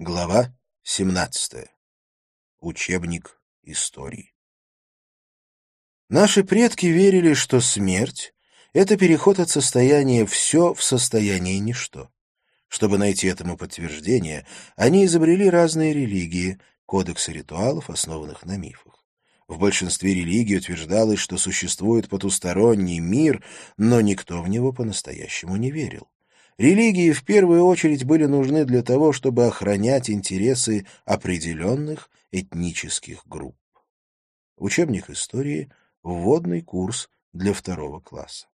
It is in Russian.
Глава 17. Учебник истории. Наши предки верили, что смерть — это переход от состояния «все» в состояние «ничто». Чтобы найти этому подтверждение, они изобрели разные религии, кодексы ритуалов, основанных на мифах. В большинстве религий утверждалось, что существует потусторонний мир, но никто в него по-настоящему не верил. Религии в первую очередь были нужны для того, чтобы охранять интересы определенных этнических групп. Учебник истории — вводный курс для второго класса.